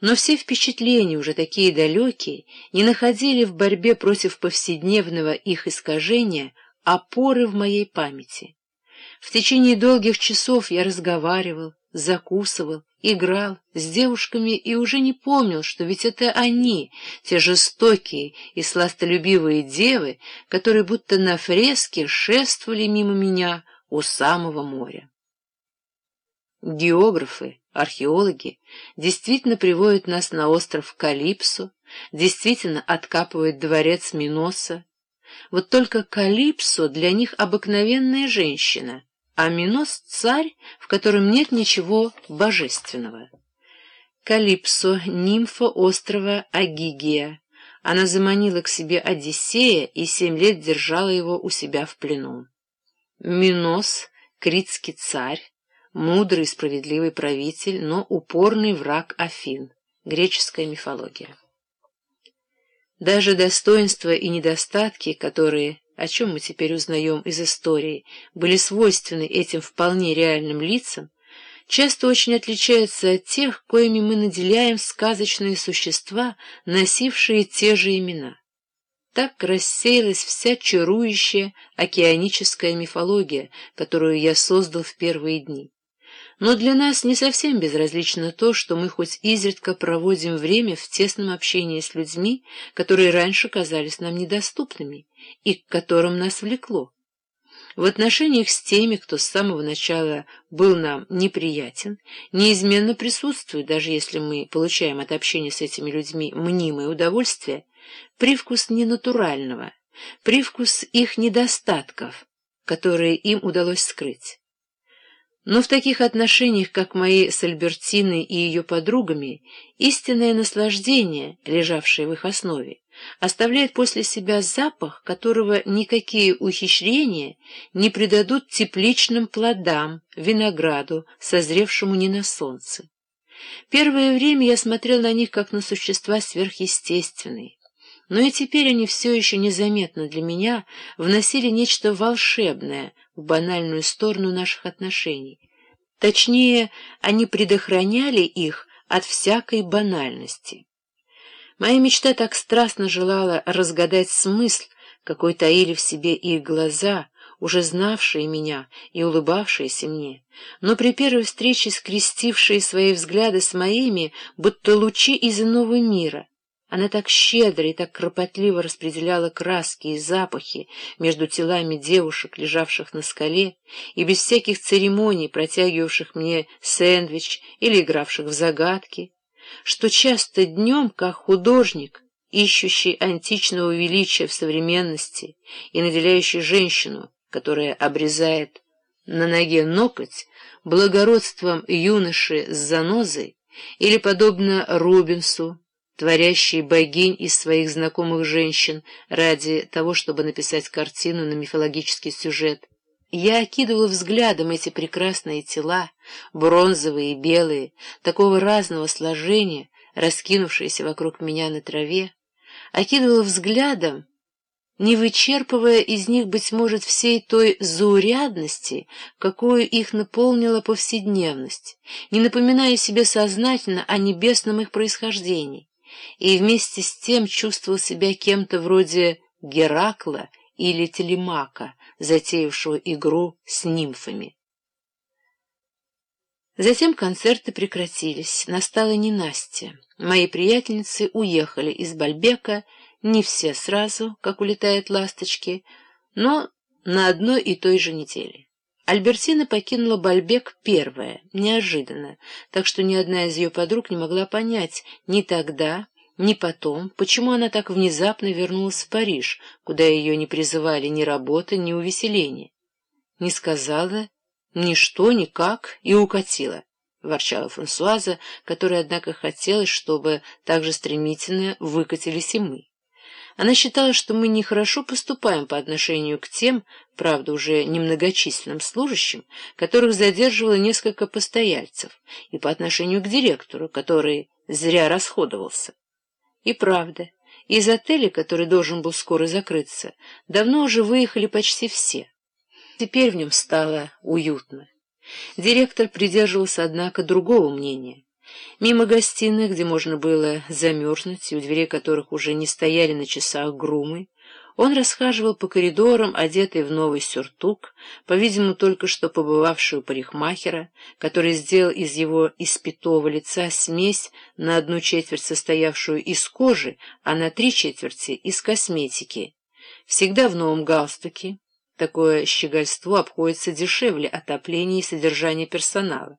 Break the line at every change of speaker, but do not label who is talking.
Но все впечатления, уже такие далекие, не находили в борьбе против повседневного их искажения опоры в моей памяти. В течение долгих часов я разговаривал, закусывал, играл с девушками и уже не помнил, что ведь это они, те жестокие и сластолюбивые девы, которые будто на фреске шествовали мимо меня у самого моря. Географы, археологи действительно приводят нас на остров Калипсо, действительно откапывают дворец Миноса. Вот только Калипсо для них обыкновенная женщина, а Минос — царь, в котором нет ничего божественного. Калипсо — нимфа острова Агигия. Она заманила к себе Одиссея и семь лет держала его у себя в плену. Минос — критский царь, мудрый справедливый правитель, но упорный враг Афин. Греческая мифология. Даже достоинства и недостатки, которые о чем мы теперь узнаем из истории, были свойственны этим вполне реальным лицам, часто очень отличаются от тех, коими мы наделяем сказочные существа, носившие те же имена. Так рассеялась вся чарующая океаническая мифология, которую я создал в первые дни. Но для нас не совсем безразлично то, что мы хоть изредка проводим время в тесном общении с людьми, которые раньше казались нам недоступными и к которым нас влекло. В отношениях с теми, кто с самого начала был нам неприятен, неизменно присутствует, даже если мы получаем от общения с этими людьми мнимое удовольствие, привкус ненатурального, привкус их недостатков, которые им удалось скрыть. Но в таких отношениях, как мои с Альбертиной и ее подругами, истинное наслаждение, лежавшее в их основе, оставляет после себя запах, которого никакие ухищрения не придадут тепличным плодам, винограду, созревшему не на солнце. Первое время я смотрел на них как на существа сверхъестественные, но и теперь они все еще незаметно для меня вносили нечто волшебное в банальную сторону наших отношений. Точнее, они предохраняли их от всякой банальности. Моя мечта так страстно желала разгадать смысл, какой таили в себе их глаза, уже знавшие меня и улыбавшиеся мне, но при первой встрече скрестившие свои взгляды с моими, будто лучи из иного мира — она так щедро и так кропотливо распределяла краски и запахи между телами девушек, лежавших на скале, и без всяких церемоний протягивавших мне сэндвич или игравших в загадки, что часто днем, как художник, ищущий античного величия в современности и наделяющий женщину, которая обрезает на ноге ноготь, благородством юноши с занозой, или, подобно Рубинсу, творящий богинь из своих знакомых женщин ради того, чтобы написать картину на мифологический сюжет. Я окидывала взглядом эти прекрасные тела, бронзовые и белые, такого разного сложения, раскинувшиеся вокруг меня на траве, окидывала взглядом, не вычерпывая из них, быть может, всей той заурядности, какую их наполнила повседневность, не напоминая себе сознательно о небесном их происхождении и вместе с тем чувствовал себя кем-то вроде Геракла или Телемака, затеявшего игру с нимфами. Затем концерты прекратились, настала ненастье. Мои приятельницы уехали из Бальбека, не все сразу, как улетают ласточки, но на одной и той же неделе. Альбертина покинула Бальбек первая, неожиданно, так что ни одна из ее подруг не могла понять ни тогда, ни потом, почему она так внезапно вернулась в Париж, куда ее не призывали ни работа, ни увеселение. Не сказала ни что, ни как и укатила, — ворчала Франсуаза, которая, однако, хотелось, чтобы так же стремительно выкатились и мы. Она считала, что мы нехорошо поступаем по отношению к тем, правда, уже немногочисленным служащим, которых задерживало несколько постояльцев, и по отношению к директору, который зря расходовался. И правда, из отеля, который должен был скоро закрыться, давно уже выехали почти все. Теперь в нем стало уютно. Директор придерживался, однако, другого мнения. Мимо гостиных, где можно было замерзнуть, и у дверей которых уже не стояли на часах грумы, он расхаживал по коридорам, одетый в новый сюртук, по-видимому, только что побывавший парикмахера, который сделал из его испятого лица смесь на одну четверть состоявшую из кожи, а на три четверти из косметики. Всегда в новом галстуке. Такое щегольство обходится дешевле отопления и содержания персонала.